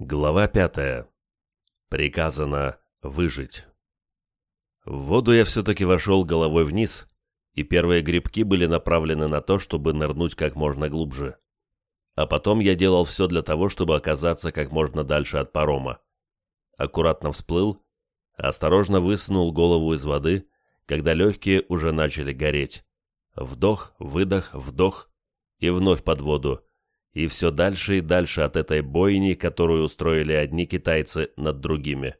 Глава пятая. Приказано выжить. В воду я все-таки вошел головой вниз, и первые грибки были направлены на то, чтобы нырнуть как можно глубже. А потом я делал все для того, чтобы оказаться как можно дальше от парома. Аккуратно всплыл, осторожно высунул голову из воды, когда легкие уже начали гореть. Вдох, выдох, вдох, и вновь под воду, и все дальше и дальше от этой бойни, которую устроили одни китайцы над другими.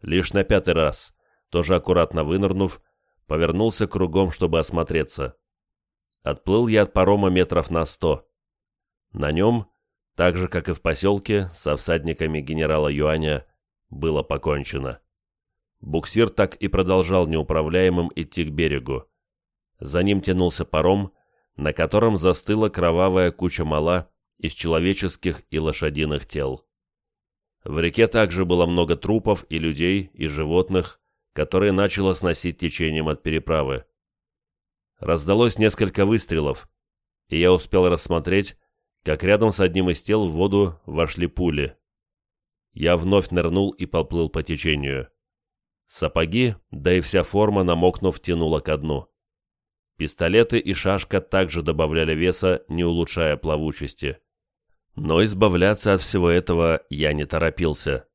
Лишь на пятый раз, тоже аккуратно вынырнув, повернулся кругом, чтобы осмотреться. Отплыл я от парома метров на сто. На нем, так же, как и в поселке, со всадниками генерала Юаня, было покончено. Буксир так и продолжал неуправляемым идти к берегу. За ним тянулся паром, на котором застыла кровавая куча мала из человеческих и лошадиных тел. В реке также было много трупов и людей, и животных, которые начало сносить течением от переправы. Раздалось несколько выстрелов, и я успел рассмотреть, как рядом с одним из тел в воду вошли пули. Я вновь нырнул и поплыл по течению. Сапоги, да и вся форма, намокнув, тянула ко дну. Пистолеты и шашка также добавляли веса, не улучшая плавучести. Но избавляться от всего этого я не торопился.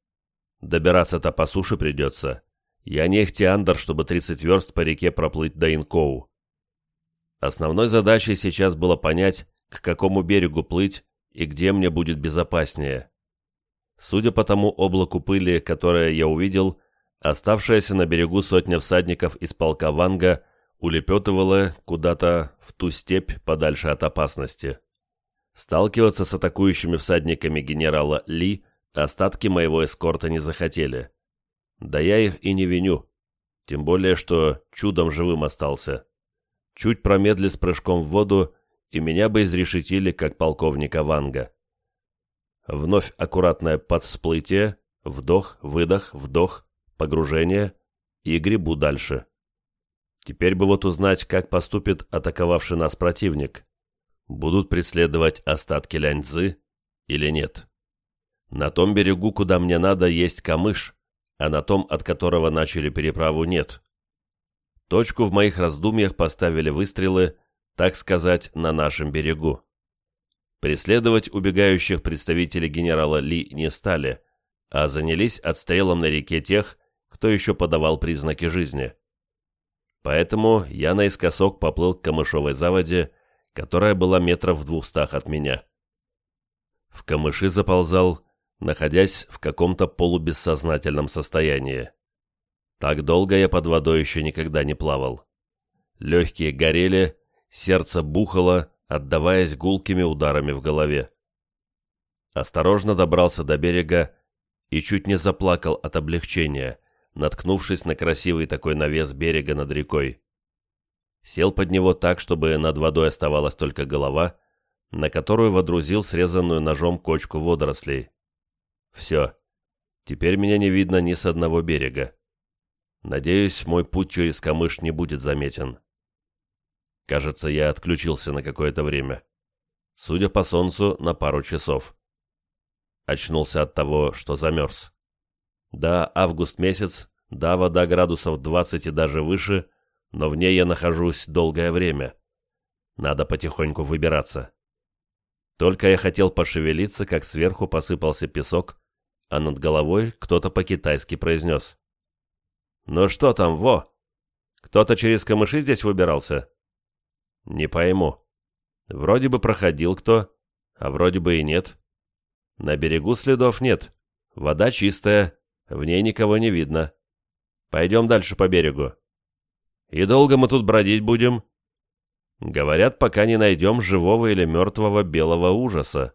Добираться-то по суше придется. Я не Эхтиандр, чтобы 30 верст по реке проплыть до Инкоу. Основной задачей сейчас было понять, к какому берегу плыть и где мне будет безопаснее. Судя по тому облаку пыли, которое я увидел, оставшаяся на берегу сотня всадников из полка Ванга – улепетывала куда-то в ту степь подальше от опасности. Сталкиваться с атакующими всадниками генерала Ли остатки моего эскорта не захотели. Да я их и не виню, тем более, что чудом живым остался. Чуть промедли с прыжком в воду, и меня бы изрешетили, как полковника Ванга. Вновь аккуратное подвсплытие, вдох, выдох, вдох, погружение и грибу дальше. Теперь бы вот узнать, как поступит атаковавший нас противник. Будут преследовать остатки ляньцзы или нет? На том берегу, куда мне надо, есть камыш, а на том, от которого начали переправу, нет. Точку в моих раздумьях поставили выстрелы, так сказать, на нашем берегу. Преследовать убегающих представителей генерала Ли не стали, а занялись отстрелом на реке тех, кто еще подавал признаки жизни. Поэтому я наискосок поплыл к камышовой заводе, которая была метров в двухстах от меня. В камыши заползал, находясь в каком-то полубессознательном состоянии. Так долго я под водой еще никогда не плавал. Легкие горели, сердце бухало, отдаваясь гулкими ударами в голове. Осторожно добрался до берега и чуть не заплакал от облегчения, наткнувшись на красивый такой навес берега над рекой. Сел под него так, чтобы над водой оставалась только голова, на которую водрузил срезанную ножом кочку водорослей. Все. Теперь меня не видно ни с одного берега. Надеюсь, мой путь через камыш не будет заметен. Кажется, я отключился на какое-то время. Судя по солнцу, на пару часов. Очнулся от того, что замерз. Да, август месяц, да, вода градусов 20 и даже выше, но в ней я нахожусь долгое время. Надо потихоньку выбираться. Только я хотел пошевелиться, как сверху посыпался песок, а над головой кто-то по-китайски произнес. «Ну что там, во? Кто-то через камыши здесь выбирался?» «Не пойму. Вроде бы проходил кто, а вроде бы и нет. На берегу следов нет, вода чистая, в ней никого не видно. Пойдем дальше по берегу. И долго мы тут бродить будем? Говорят, пока не найдем живого или мертвого белого ужаса.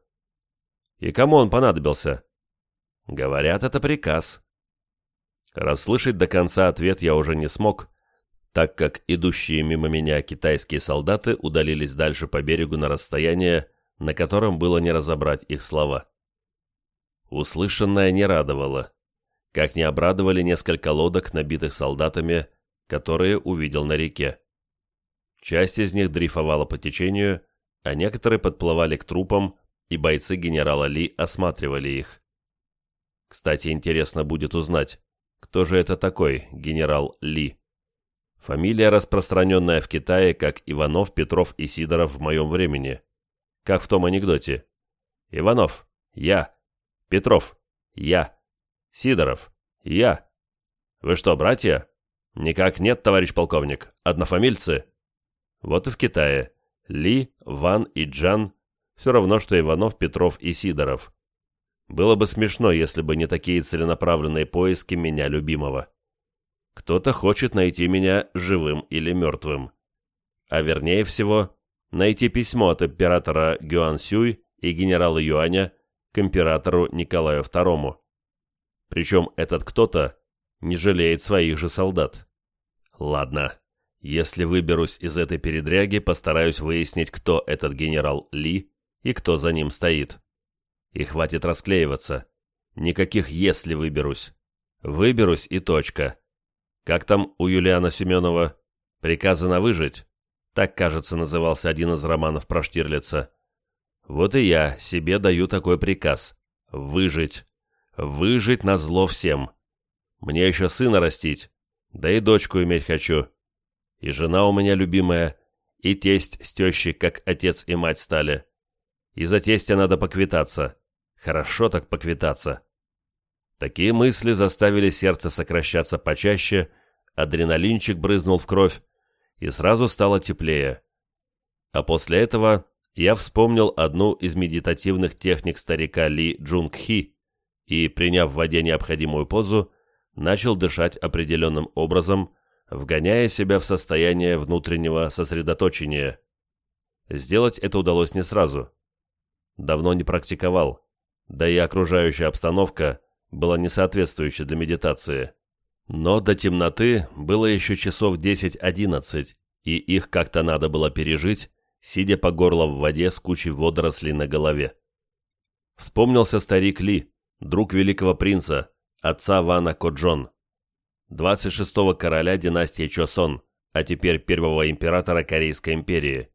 И кому он понадобился? Говорят, это приказ. Расслышать до конца ответ я уже не смог, так как идущие мимо меня китайские солдаты удалились дальше по берегу на расстояние, на котором было не разобрать их слова. Услышанное не радовало как не обрадовали несколько лодок, набитых солдатами, которые увидел на реке. Часть из них дрейфовала по течению, а некоторые подплывали к трупам, и бойцы генерала Ли осматривали их. Кстати, интересно будет узнать, кто же это такой генерал Ли. Фамилия, распространенная в Китае, как Иванов, Петров и Сидоров в моем времени. Как в том анекдоте. Иванов. Я. Петров. Я. Сидоров. Я. Вы что, братья? Никак нет, товарищ полковник. Однофамильцы. Вот и в Китае. Ли, Ван и Джан все равно, что Иванов, Петров и Сидоров. Было бы смешно, если бы не такие целенаправленные поиски меня любимого. Кто-то хочет найти меня живым или мертвым. А вернее всего, найти письмо от императора Гюансюй и генерала Юаня к императору Николаю II. Причем этот кто-то не жалеет своих же солдат. Ладно, если выберусь из этой передряги, постараюсь выяснить, кто этот генерал Ли и кто за ним стоит. И хватит расклеиваться. Никаких «если выберусь». Выберусь и точка. Как там у Юлиана Семенова? Приказано выжить. Так, кажется, назывался один из романов про Штирлица. Вот и я себе даю такой приказ. Выжить. Выжить на зло всем. Мне еще сына растить. Да и дочку иметь хочу. И жена у меня любимая, и тесть с тещей, как отец и мать стали. И за тестя надо поквитаться. Хорошо так поквитаться. Такие мысли заставили сердце сокращаться почаще, адреналинчик брызнул в кровь, и сразу стало теплее. А после этого я вспомнил одну из медитативных техник старика Ли Джунг Хи и, приняв в воде необходимую позу, начал дышать определенным образом, вгоняя себя в состояние внутреннего сосредоточения. Сделать это удалось не сразу. Давно не практиковал, да и окружающая обстановка была не соответствующей для медитации. Но до темноты было еще часов 10-11, и их как-то надо было пережить, сидя по горло в воде с кучей водорослей на голове. Вспомнился старик Ли, друг великого принца, отца Вана Коджон. 26-го короля династии Чосон, а теперь первого императора Корейской империи.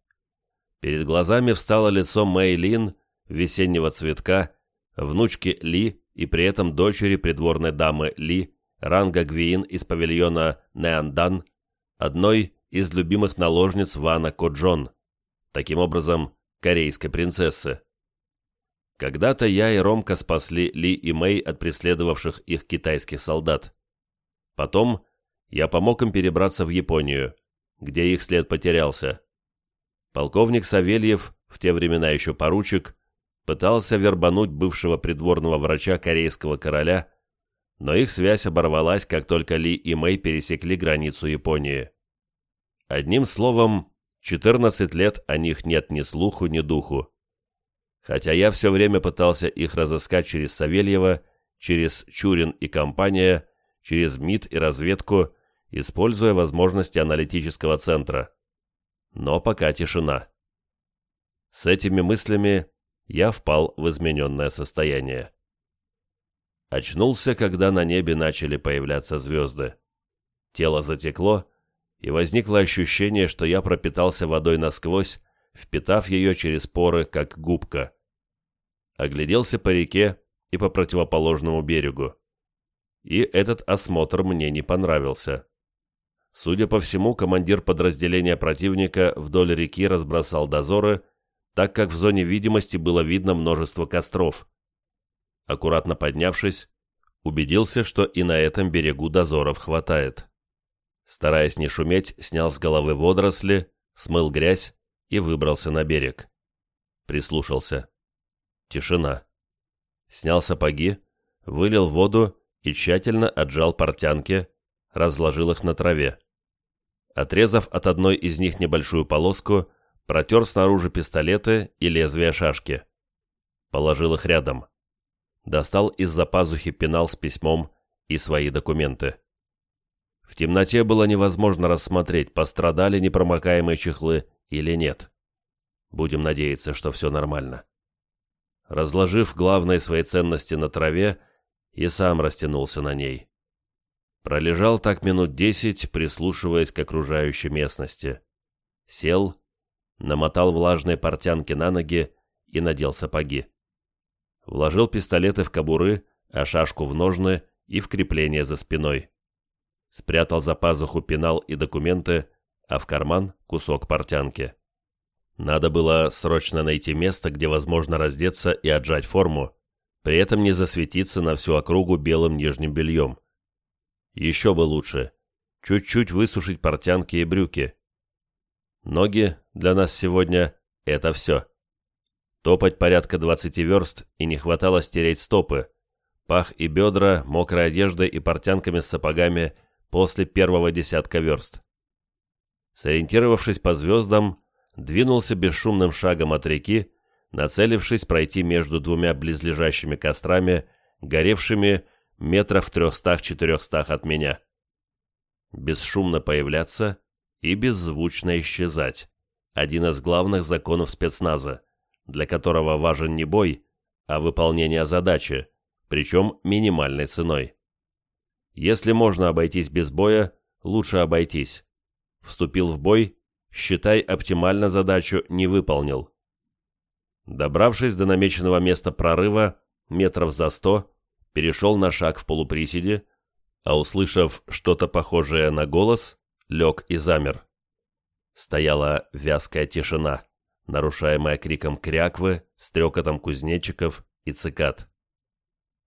Перед глазами встало лицо Мэй Лин, весеннего цветка, внучки Ли и при этом дочери придворной дамы Ли, Ранга Гвиин из павильона Неандан, одной из любимых наложниц Вана Коджон, таким образом, корейской принцессы. Когда-то я и Ромка спасли Ли и Мэй от преследовавших их китайских солдат. Потом я помог им перебраться в Японию, где их след потерялся. Полковник Савельев, в те времена еще поручик, пытался вербануть бывшего придворного врача корейского короля, но их связь оборвалась, как только Ли и Мэй пересекли границу Японии. Одним словом, 14 лет о них нет ни слуху, ни духу. Хотя я все время пытался их разыскать через Савельева, через Чурин и компания, через МИД и разведку, используя возможности аналитического центра. Но пока тишина. С этими мыслями я впал в измененное состояние. Очнулся, когда на небе начали появляться звезды. Тело затекло, и возникло ощущение, что я пропитался водой насквозь, впитав ее через поры, как губка. Огляделся по реке и по противоположному берегу и этот осмотр мне не понравился. Судя по всему, командир подразделения противника вдоль реки разбросал дозоры, так как в зоне видимости было видно множество костров. Аккуратно поднявшись, убедился, что и на этом берегу дозоров хватает. Стараясь не шуметь, снял с головы водоросли, смыл грязь и выбрался на берег. Прислушался. Тишина. Снял сапоги, вылил воду и тщательно отжал портянки, разложил их на траве. Отрезав от одной из них небольшую полоску, протер снаружи пистолеты и лезвия шашки. Положил их рядом. Достал из-за пазухи пенал с письмом и свои документы. В темноте было невозможно рассмотреть, пострадали непромокаемые чехлы или нет. Будем надеяться, что все нормально. Разложив главные свои ценности на траве, и сам растянулся на ней. Пролежал так минут десять, прислушиваясь к окружающей местности. Сел, намотал влажные портянки на ноги и надел сапоги. Вложил пистолеты в кобуры, а шашку в ножны и в крепление за спиной. Спрятал за пазуху пенал и документы, а в карман кусок портянки. Надо было срочно найти место, где возможно раздеться и отжать форму, при этом не засветиться на всю округу белым нижним бельем. Еще бы лучше, чуть-чуть высушить портянки и брюки. Ноги для нас сегодня — это все. Топать порядка 20 верст, и не хватало стереть стопы. Пах и бедра, мокрой одеждой и портянками с сапогами после первого десятка верст. Сориентировавшись по звездам, двинулся бесшумным шагом от реки, нацелившись пройти между двумя близлежащими кострами, горевшими метров трехстах-четырехстах от меня. Бесшумно появляться и беззвучно исчезать. Один из главных законов спецназа, для которого важен не бой, а выполнение задачи, причем минимальной ценой. Если можно обойтись без боя, лучше обойтись. Вступил в бой, считай, оптимально задачу не выполнил. Добравшись до намеченного места прорыва, метров за сто, перешел на шаг в полуприседе, а услышав что-то похожее на голос, лег и замер. Стояла вязкая тишина, нарушаемая криком кряквы, стрекотом кузнечиков и цикад.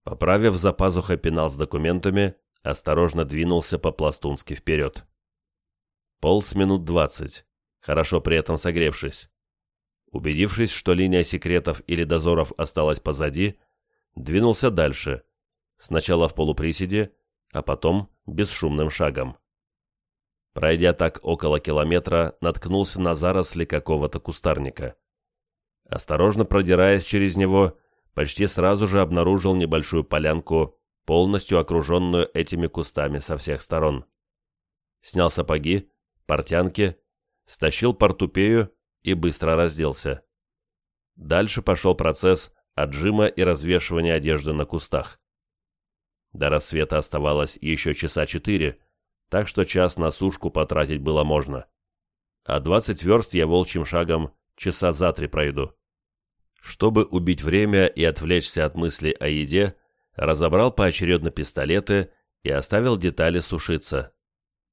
Поправив за пазухой пенал с документами, осторожно двинулся по-пластунски вперед. Полз минут двадцать, хорошо при этом согревшись. Убедившись, что линия секретов или дозоров осталась позади, двинулся дальше, сначала в полуприседе, а потом бесшумным шагом. Пройдя так около километра, наткнулся на заросли какого-то кустарника. Осторожно продираясь через него, почти сразу же обнаружил небольшую полянку, полностью окруженную этими кустами со всех сторон. Снял сапоги, портянки, стащил портупею и быстро разделся. Дальше пошел процесс отжима и развешивания одежды на кустах. До рассвета оставалось еще часа четыре, так что час на сушку потратить было можно. А двадцать верст я волчьим шагом часа за три пройду. Чтобы убить время и отвлечься от мыслей о еде, разобрал поочередно пистолеты и оставил детали сушиться.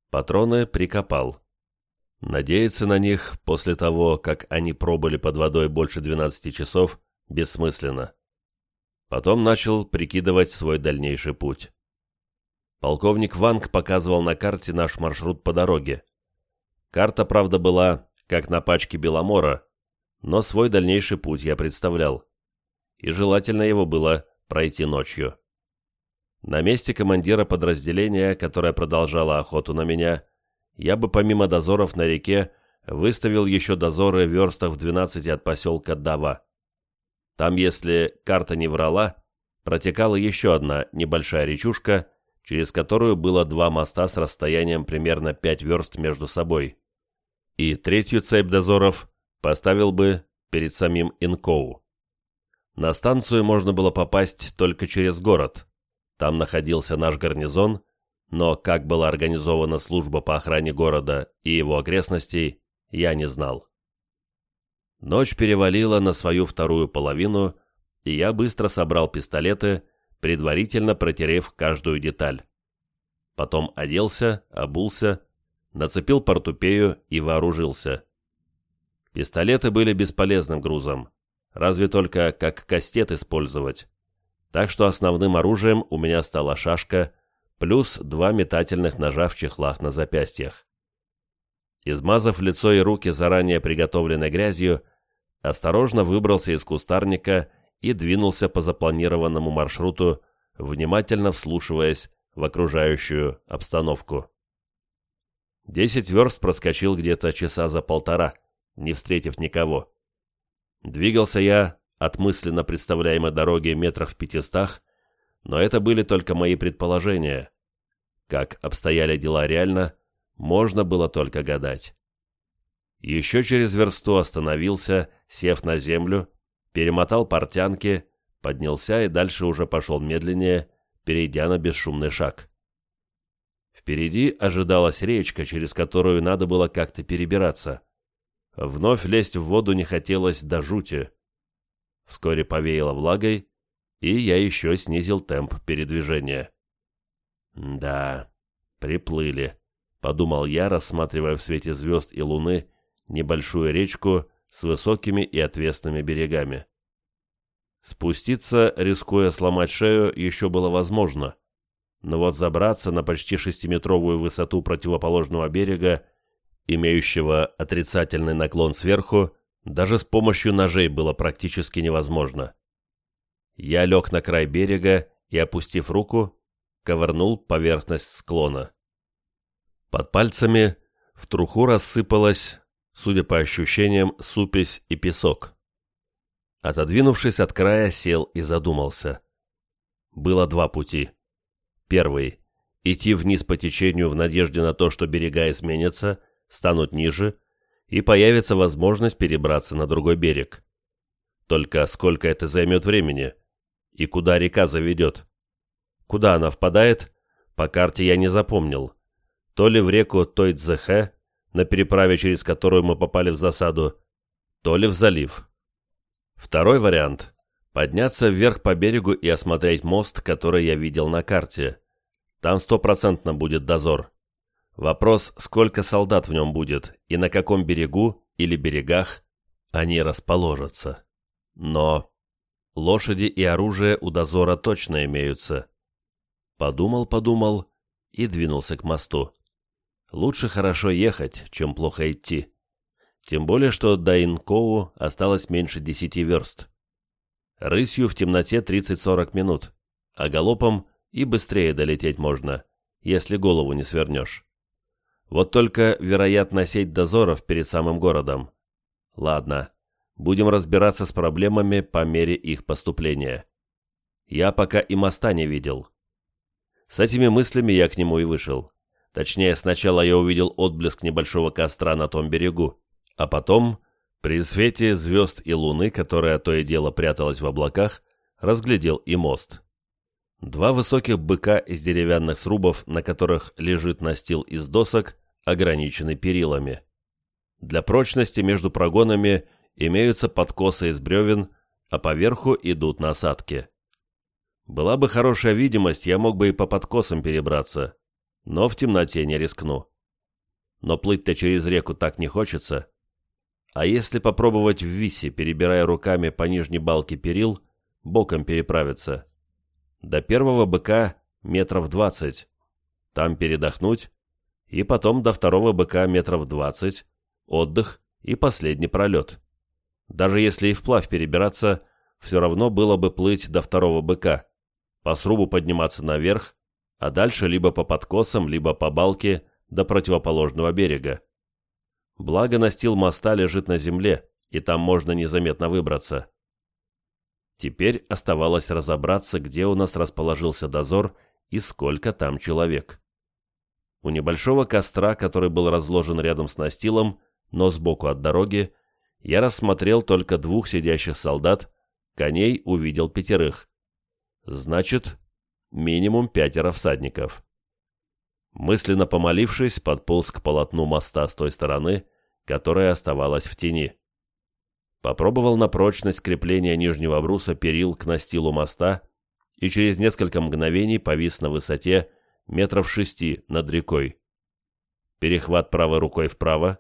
Патроны прикопал. Надеяться на них после того, как они пробыли под водой больше 12 часов, бессмысленно. Потом начал прикидывать свой дальнейший путь. Полковник Ванг показывал на карте наш маршрут по дороге. Карта, правда, была, как на пачке Беломора, но свой дальнейший путь я представлял. И желательно его было пройти ночью. На месте командира подразделения, которое продолжало охоту на меня, я бы помимо дозоров на реке выставил еще дозоры верстах в 12 от поселка Дава. Там, если карта не врала, протекала еще одна небольшая речушка, через которую было два моста с расстоянием примерно 5 верст между собой. И третью цепь дозоров поставил бы перед самим Инкоу. На станцию можно было попасть только через город. Там находился наш гарнизон – но как была организована служба по охране города и его окрестностей, я не знал. Ночь перевалила на свою вторую половину, и я быстро собрал пистолеты, предварительно протерев каждую деталь. Потом оделся, обулся, нацепил портупею и вооружился. Пистолеты были бесполезным грузом, разве только как кастет использовать. Так что основным оружием у меня стала шашка, плюс два метательных ножа в чехлах на запястьях. Измазав лицо и руки заранее приготовленной грязью, осторожно выбрался из кустарника и двинулся по запланированному маршруту, внимательно вслушиваясь в окружающую обстановку. Десять верст проскочил где-то часа за полтора, не встретив никого. Двигался я от мысленно представляемой дороги метрах в пятистах, но это были только мои предположения. Как обстояли дела реально, можно было только гадать. Еще через версту остановился, сев на землю, перемотал портянки, поднялся и дальше уже пошел медленнее, перейдя на бесшумный шаг. Впереди ожидалась речка, через которую надо было как-то перебираться. Вновь лезть в воду не хотелось до жути. Вскоре повеяло влагой, и я еще снизил темп передвижения. «Да, приплыли», — подумал я, рассматривая в свете звезд и луны небольшую речку с высокими и отвесными берегами. Спуститься, рискуя сломать шею, еще было возможно, но вот забраться на почти шестиметровую высоту противоположного берега, имеющего отрицательный наклон сверху, даже с помощью ножей было практически невозможно. Я лег на край берега и, опустив руку, ковырнул поверхность склона. Под пальцами в труху рассыпалась, судя по ощущениям, супесь и песок. Отодвинувшись от края, сел и задумался. Было два пути. Первый – идти вниз по течению в надежде на то, что берега изменятся, станут ниже, и появится возможность перебраться на другой берег. Только сколько это займет времени? И куда река заведет? Куда она впадает, по карте я не запомнил. То ли в реку Тойцзехе, на переправе, через которую мы попали в засаду, то ли в залив. Второй вариант – подняться вверх по берегу и осмотреть мост, который я видел на карте. Там стопроцентно будет дозор. Вопрос, сколько солдат в нем будет и на каком берегу или берегах они расположатся. Но лошади и оружие у дозора точно имеются. Подумал, подумал и двинулся к мосту. Лучше хорошо ехать, чем плохо идти. Тем более, что до Инкоу осталось меньше десяти верст. Рысью в темноте 30-40 минут, а галопом и быстрее долететь можно, если голову не свернешь. Вот только, вероятно, сеть дозоров перед самым городом. Ладно, будем разбираться с проблемами по мере их поступления. Я пока и моста не видел. С этими мыслями я к нему и вышел. Точнее, сначала я увидел отблеск небольшого костра на том берегу, а потом, при свете звезд и луны, которая то и дело пряталась в облаках, разглядел и мост. Два высоких быка из деревянных срубов, на которых лежит настил из досок, ограничены перилами. Для прочности между прогонами имеются подкосы из бревен, а поверху идут насадки. Была бы хорошая видимость, я мог бы и по подкосам перебраться, но в темноте не рискну. Но плыть-то через реку так не хочется. А если попробовать в висе, перебирая руками по нижней балке перил, боком переправиться? До первого быка метров двадцать. Там передохнуть, и потом до второго быка метров двадцать, отдых и последний пролет. Даже если и вплавь перебираться, все равно было бы плыть до второго быка по срубу подниматься наверх, а дальше либо по подкосам, либо по балке до противоположного берега. Благо настил моста лежит на земле, и там можно незаметно выбраться. Теперь оставалось разобраться, где у нас расположился дозор и сколько там человек. У небольшого костра, который был разложен рядом с настилом, но сбоку от дороги, я рассмотрел только двух сидящих солдат, коней увидел пятерых. Значит, минимум пятеро всадников. Мысленно помолившись, подполз к полотну моста с той стороны, которая оставалась в тени. Попробовал на прочность крепления нижнего бруса перил к настилу моста и через несколько мгновений повис на высоте метров шести над рекой. Перехват правой рукой вправо,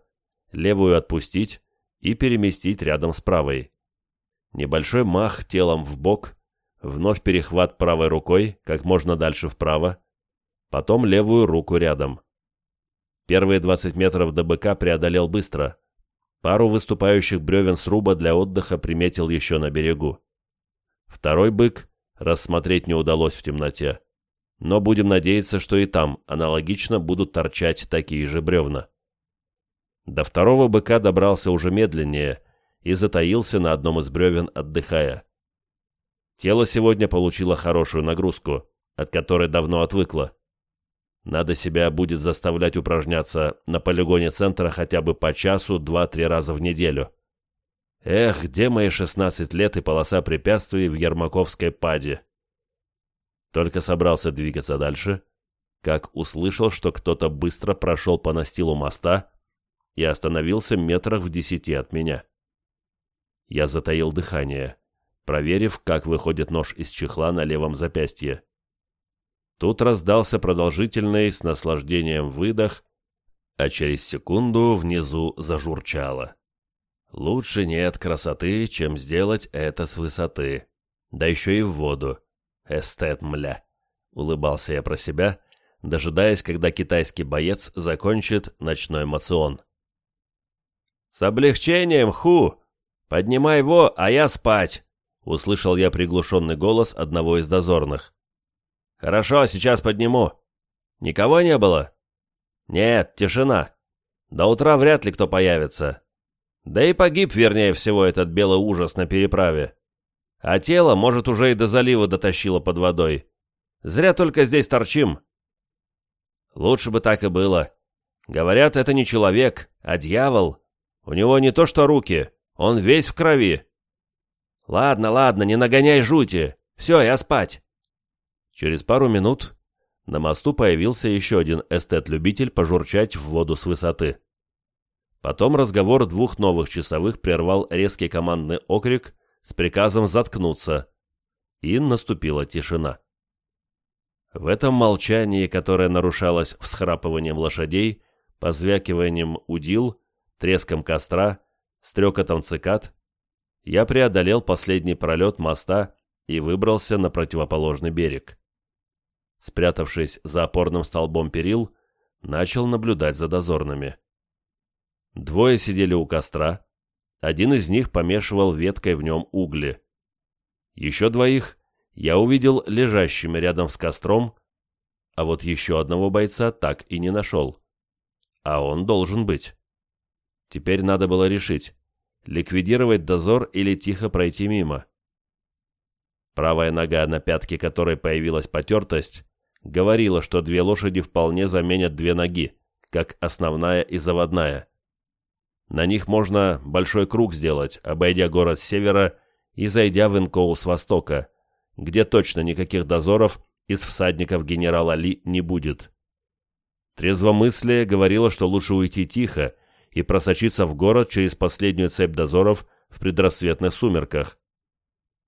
левую отпустить и переместить рядом с правой. Небольшой мах телом в бок Вновь перехват правой рукой, как можно дальше вправо. Потом левую руку рядом. Первые 20 метров до быка преодолел быстро. Пару выступающих бревен сруба для отдыха приметил еще на берегу. Второй бык рассмотреть не удалось в темноте. Но будем надеяться, что и там аналогично будут торчать такие же бревна. До второго быка добрался уже медленнее и затаился на одном из бревен, отдыхая. Тело сегодня получило хорошую нагрузку, от которой давно отвыкло. Надо себя будет заставлять упражняться на полигоне центра хотя бы по часу два-три раза в неделю. Эх, где мои 16 лет и полоса препятствий в Ермаковской паде? Только собрался двигаться дальше, как услышал, что кто-то быстро прошел по настилу моста и остановился метрах в десяти от меня. Я затаил дыхание проверив, как выходит нож из чехла на левом запястье. Тут раздался продолжительный с наслаждением выдох, а через секунду внизу зажурчало. Лучше нет красоты, чем сделать это с высоты. Да еще и в воду. Эстет, мля. Улыбался я про себя, дожидаясь, когда китайский боец закончит ночной мацион. «С облегчением, Ху! Поднимай его, а я спать!» Услышал я приглушенный голос одного из дозорных. «Хорошо, сейчас подниму. Никого не было?» «Нет, тишина. До утра вряд ли кто появится. Да и погиб, вернее всего, этот белый ужас на переправе. А тело, может, уже и до залива дотащило под водой. Зря только здесь торчим». «Лучше бы так и было. Говорят, это не человек, а дьявол. У него не то что руки, он весь в крови. Ладно, ладно, не нагоняй жути. Все, я спать. Через пару минут на мосту появился еще один эстет-любитель пожурчать в воду с высоты. Потом разговор двух новых часовых прервал резкий командный окрик с приказом заткнуться, и наступила тишина. В этом молчании, которое нарушалось всхрапыванием лошадей, позвякиванием удил, треском костра, стрекотом цикад, я преодолел последний пролет моста и выбрался на противоположный берег. Спрятавшись за опорным столбом перил, начал наблюдать за дозорными. Двое сидели у костра, один из них помешивал веткой в нем угли. Еще двоих я увидел лежащими рядом с костром, а вот еще одного бойца так и не нашел. А он должен быть. Теперь надо было решить, ликвидировать дозор или тихо пройти мимо. Правая нога, на пятке которой появилась потертость, говорила, что две лошади вполне заменят две ноги, как основная и заводная. На них можно большой круг сделать, обойдя город с севера и зайдя в Инкоу с востока, где точно никаких дозоров из всадников генерала Ли не будет. Трезвомыслие говорило, что лучше уйти тихо и просочиться в город через последнюю цепь дозоров в предрассветных сумерках.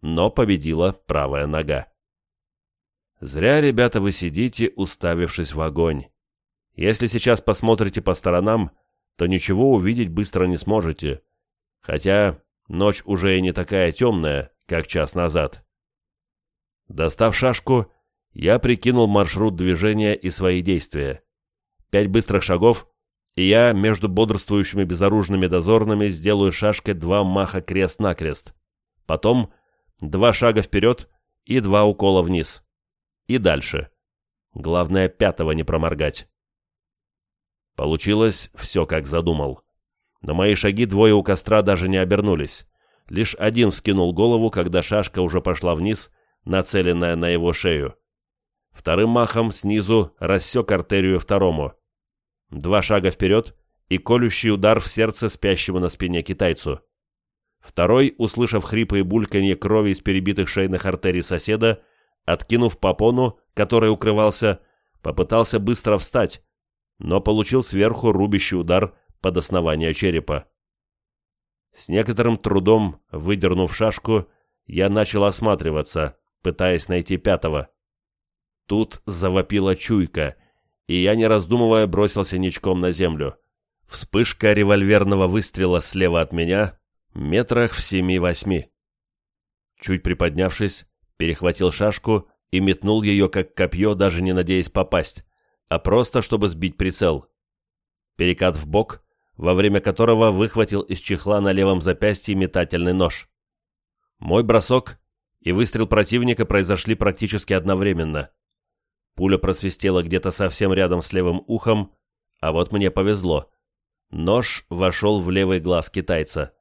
Но победила правая нога. Зря, ребята, вы сидите, уставившись в огонь. Если сейчас посмотрите по сторонам, то ничего увидеть быстро не сможете. Хотя ночь уже и не такая темная, как час назад. Достав шашку, я прикинул маршрут движения и свои действия. Пять быстрых шагов, и я между бодрствующими безоружными дозорными сделаю шашкой два маха крест-накрест. Потом два шага вперед и два укола вниз. И дальше. Главное, пятого не проморгать. Получилось все, как задумал. На мои шаги двое у костра даже не обернулись. Лишь один вскинул голову, когда шашка уже пошла вниз, нацеленная на его шею. Вторым махом снизу рассек артерию второму. Два шага вперед и колющий удар в сердце спящему на спине китайцу. Второй, услышав хрипы и бульканье крови из перебитых шейных артерий соседа, откинув попону, которой укрывался, попытался быстро встать, но получил сверху рубящий удар под основание черепа. С некоторым трудом, выдернув шашку, я начал осматриваться, пытаясь найти пятого. Тут завопила чуйка, и я, не раздумывая, бросился ничком на землю. Вспышка револьверного выстрела слева от меня, метрах в семи-восьми. Чуть приподнявшись, перехватил шашку и метнул ее как копье, даже не надеясь попасть, а просто чтобы сбить прицел. Перекат в бок, во время которого выхватил из чехла на левом запястье метательный нож. Мой бросок и выстрел противника произошли практически одновременно. Пуля просвистела где-то совсем рядом с левым ухом, а вот мне повезло. Нож вошел в левый глаз китайца.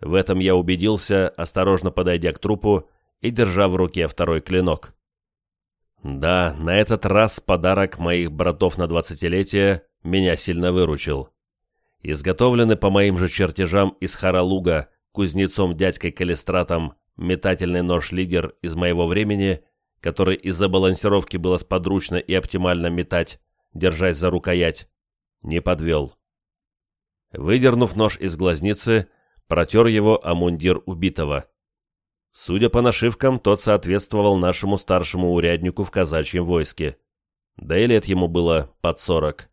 В этом я убедился, осторожно подойдя к трупу и держа в руке второй клинок. Да, на этот раз подарок моих братов на двадцатилетие меня сильно выручил. Изготовленный по моим же чертежам из Харалуга кузнецом дядькой Калистратом метательный нож-лидер из моего времени – который из-за балансировки было сподручно и оптимально метать, держась за рукоять, не подвел. Выдернув нож из глазницы, протер его о мундир убитого. Судя по нашивкам, тот соответствовал нашему старшему уряднику в казачьем войске. Да и лет ему было под сорок.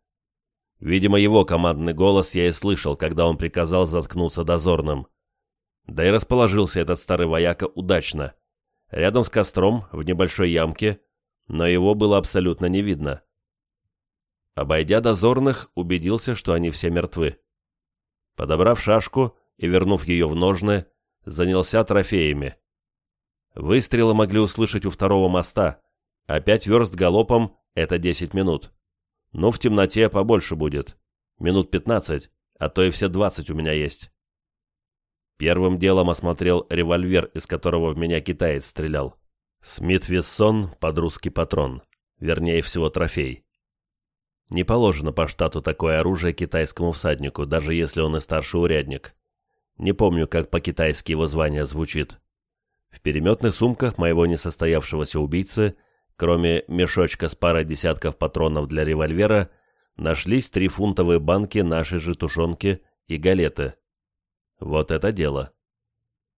Видимо, его командный голос я и слышал, когда он приказал заткнуться дозорным. Да и расположился этот старый вояка удачно. Рядом с костром, в небольшой ямке, но его было абсолютно не видно. Обойдя дозорных, убедился, что они все мертвы. Подобрав шашку и вернув ее в ножны, занялся трофеями. Выстрелы могли услышать у второго моста, а пять верст галопом — это десять минут. Но в темноте побольше будет. Минут пятнадцать, а то и все двадцать у меня есть. Первым делом осмотрел револьвер, из которого в меня китаец стрелял. Смит Вессон под русский патрон. Вернее всего, трофей. Не положено по штату такое оружие китайскому всаднику, даже если он и старший урядник. Не помню, как по-китайски его звание звучит. В переметных сумках моего несостоявшегося убийцы, кроме мешочка с парой десятков патронов для револьвера, нашлись три фунтовые банки нашей же тушенки и галеты. Вот это дело.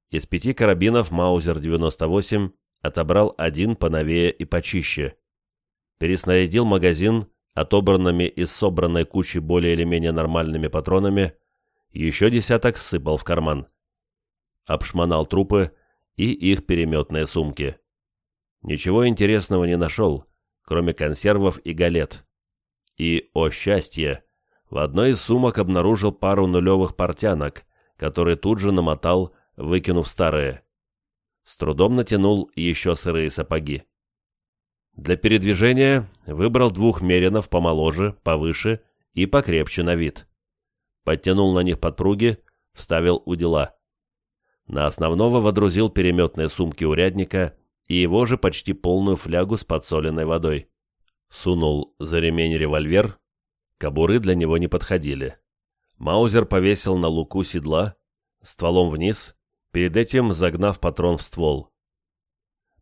Из пяти карабинов Маузер-98 отобрал один поновее и почище. Переснарядил магазин отобранными из собранной кучи более или менее нормальными патронами, еще десяток сыпал в карман. Обшмонал трупы, и их переметные сумки. Ничего интересного не нашел, кроме консервов и галет. И, о счастье, в одной из сумок обнаружил пару нулевых портянок, которые тут же намотал, выкинув старые. С трудом натянул еще сырые сапоги. Для передвижения выбрал двух меринов помоложе, повыше и покрепче на вид. Подтянул на них подпруги, вставил удила. На основного водрузил переметные сумки урядника и его же почти полную флягу с подсоленной водой. Сунул за ремень револьвер, кобуры для него не подходили. Маузер повесил на луку седла, стволом вниз, перед этим загнав патрон в ствол.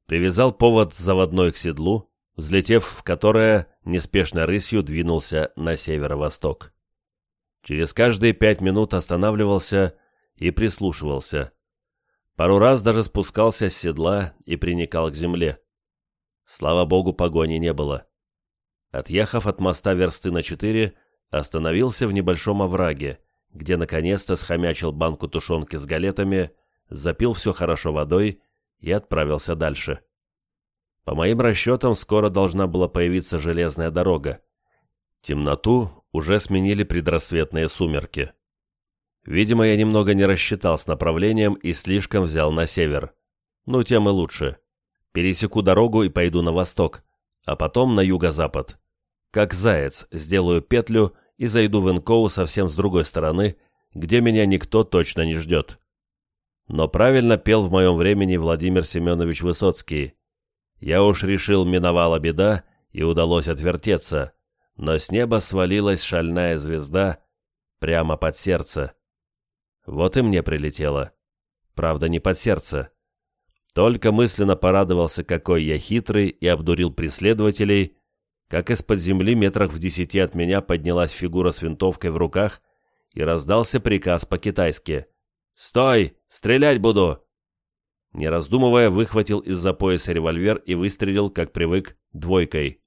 Привязал повод заводной к седлу, взлетев в которое неспешно рысью двинулся на северо-восток. Через каждые пять минут останавливался и прислушивался. Пару раз даже спускался с седла и приникал к земле. Слава богу, погони не было. Отъехав от моста версты на четыре, остановился в небольшом овраге, где наконец-то схомячил банку тушенки с галетами, запил все хорошо водой и отправился дальше. По моим расчетам, скоро должна была появиться железная дорога. Темноту уже сменили предрассветные сумерки. Видимо, я немного не рассчитал с направлением и слишком взял на север. Ну, тем и лучше. Пересеку дорогу и пойду на восток, а потом на юго-запад. Как заяц сделаю петлю и зайду в Инкоу совсем с другой стороны, где меня никто точно не ждет. Но правильно пел в моем времени Владимир Семенович Высоцкий. Я уж решил, миновала беда, и удалось отвертеться, но с неба свалилась шальная звезда прямо под сердце. Вот и мне прилетело. Правда, не под сердце. Только мысленно порадовался, какой я хитрый, и обдурил преследователей, как из-под земли метрах в десяти от меня поднялась фигура с винтовкой в руках и раздался приказ по-китайски. «Стой! Стрелять буду!» Не раздумывая, выхватил из-за пояса револьвер и выстрелил, как привык, двойкой.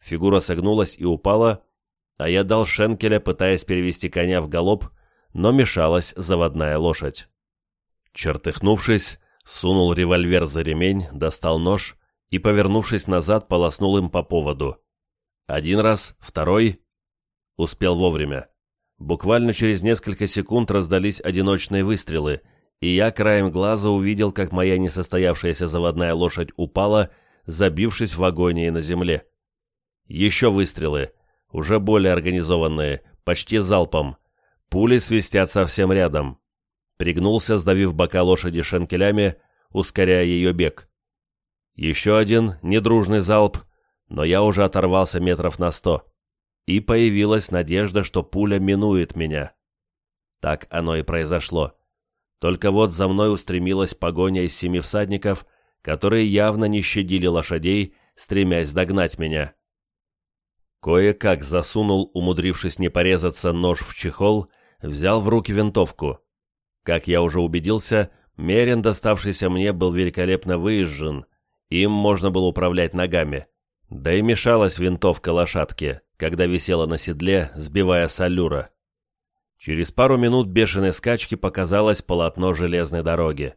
Фигура согнулась и упала, а я дал шенкеля, пытаясь перевести коня в галоп, но мешалась заводная лошадь. Чертыхнувшись, сунул револьвер за ремень, достал нож и, повернувшись назад, полоснул им по поводу. Один раз, второй. Успел вовремя. Буквально через несколько секунд раздались одиночные выстрелы, и я краем глаза увидел, как моя несостоявшаяся заводная лошадь упала, забившись в агонии на земле. Еще выстрелы, уже более организованные, почти залпом, Пули свистят совсем рядом. Пригнулся, сдавив бока лошади шенкелями, ускоряя ее бег. Еще один недружный залп, но я уже оторвался метров на сто. И появилась надежда, что пуля минует меня. Так оно и произошло. Только вот за мной устремилась погоня из семи всадников, которые явно не щадили лошадей, стремясь догнать меня. Кое-как засунул, умудрившись не порезаться, нож в чехол взял в руки винтовку. Как я уже убедился, Мерин, доставшийся мне, был великолепно выезжен, им можно было управлять ногами. Да и мешалась винтовка лошадке, когда висела на седле, сбивая салюра. Через пару минут бешеной скачки показалось полотно железной дороги.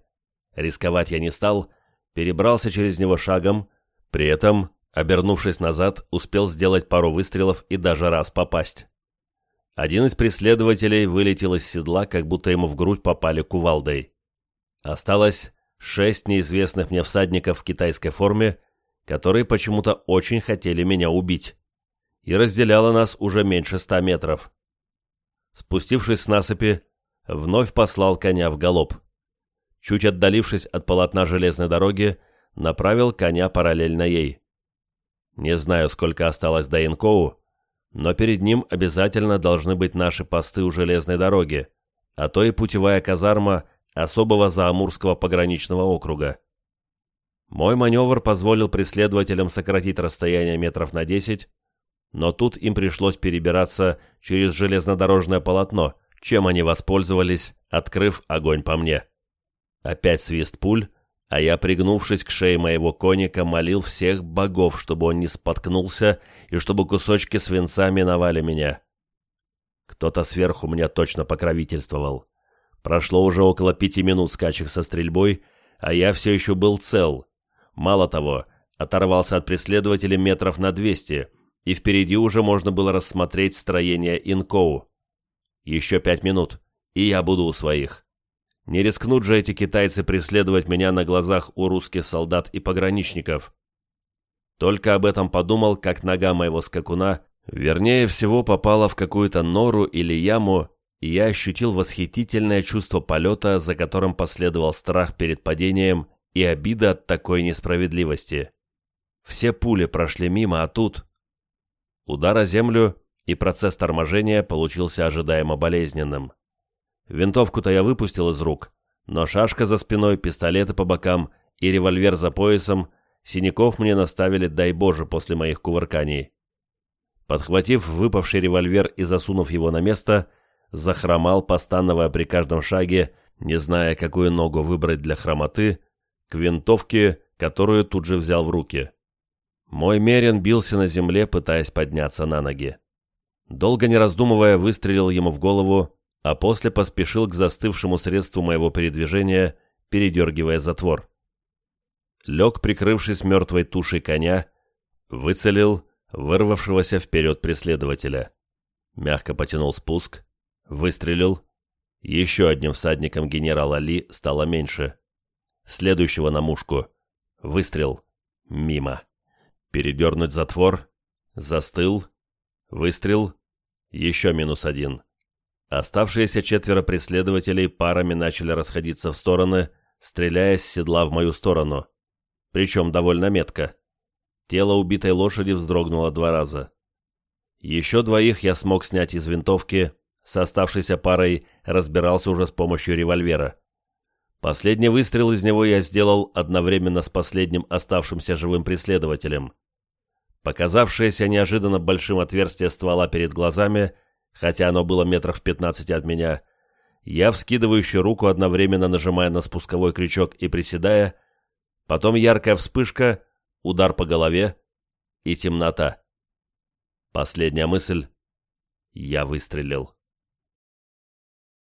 Рисковать я не стал, перебрался через него шагом, при этом, обернувшись назад, успел сделать пару выстрелов и даже раз попасть. Один из преследователей вылетел из седла, как будто ему в грудь попали кувалдой. Осталось шесть неизвестных мне всадников в китайской форме, которые почему-то очень хотели меня убить. И разделяло нас уже меньше ста метров. Спустившись с насыпи, вновь послал коня в галоп. Чуть отдалившись от полотна железной дороги, направил коня параллельно ей. Не знаю, сколько осталось до Инкоу, но перед ним обязательно должны быть наши посты у железной дороги, а то и путевая казарма особого Заамурского пограничного округа. Мой маневр позволил преследователям сократить расстояние метров на 10, но тут им пришлось перебираться через железнодорожное полотно, чем они воспользовались, открыв огонь по мне. Опять свист пуль, а я, пригнувшись к шее моего коника, молил всех богов, чтобы он не споткнулся и чтобы кусочки свинца миновали меня. Кто-то сверху меня точно покровительствовал. Прошло уже около пяти минут скачек со стрельбой, а я все еще был цел. Мало того, оторвался от преследователя метров на двести — и впереди уже можно было рассмотреть строение Инкоу. Еще пять минут, и я буду у своих. Не рискнут же эти китайцы преследовать меня на глазах у русских солдат и пограничников. Только об этом подумал, как нога моего скакуна, вернее всего, попала в какую-то нору или яму, и я ощутил восхитительное чувство полета, за которым последовал страх перед падением и обида от такой несправедливости. Все пули прошли мимо, а тут... Удар о землю, и процесс торможения получился ожидаемо болезненным. Винтовку-то я выпустил из рук, но шашка за спиной, пистолеты по бокам и револьвер за поясом синяков мне наставили, дай Боже, после моих кувырканий. Подхватив выпавший револьвер и засунув его на место, захромал, постановая при каждом шаге, не зная, какую ногу выбрать для хромоты, к винтовке, которую тут же взял в руки. Мой Мерин бился на земле, пытаясь подняться на ноги. Долго не раздумывая, выстрелил ему в голову, а после поспешил к застывшему средству моего передвижения, передергивая затвор. Лег, прикрывшись мертвой тушей коня, выцелил вырвавшегося вперед преследователя. Мягко потянул спуск, выстрелил. Еще одним всадником генерала Ли стало меньше. Следующего на мушку. Выстрел. Мимо. Передернуть затвор. Застыл. Выстрел. Еще минус один. Оставшиеся четверо преследователей парами начали расходиться в стороны, стреляя с седла в мою сторону. Причем довольно метко. Тело убитой лошади вздрогнуло два раза. Еще двоих я смог снять из винтовки, с оставшейся парой разбирался уже с помощью револьвера. Последний выстрел из него я сделал одновременно с последним оставшимся живым преследователем. Показавшееся неожиданно большим отверстие ствола перед глазами, хотя оно было метров в пятнадцати от меня, я, вскидывающий руку, одновременно нажимая на спусковой крючок и приседая, потом яркая вспышка, удар по голове и темнота. Последняя мысль — я выстрелил.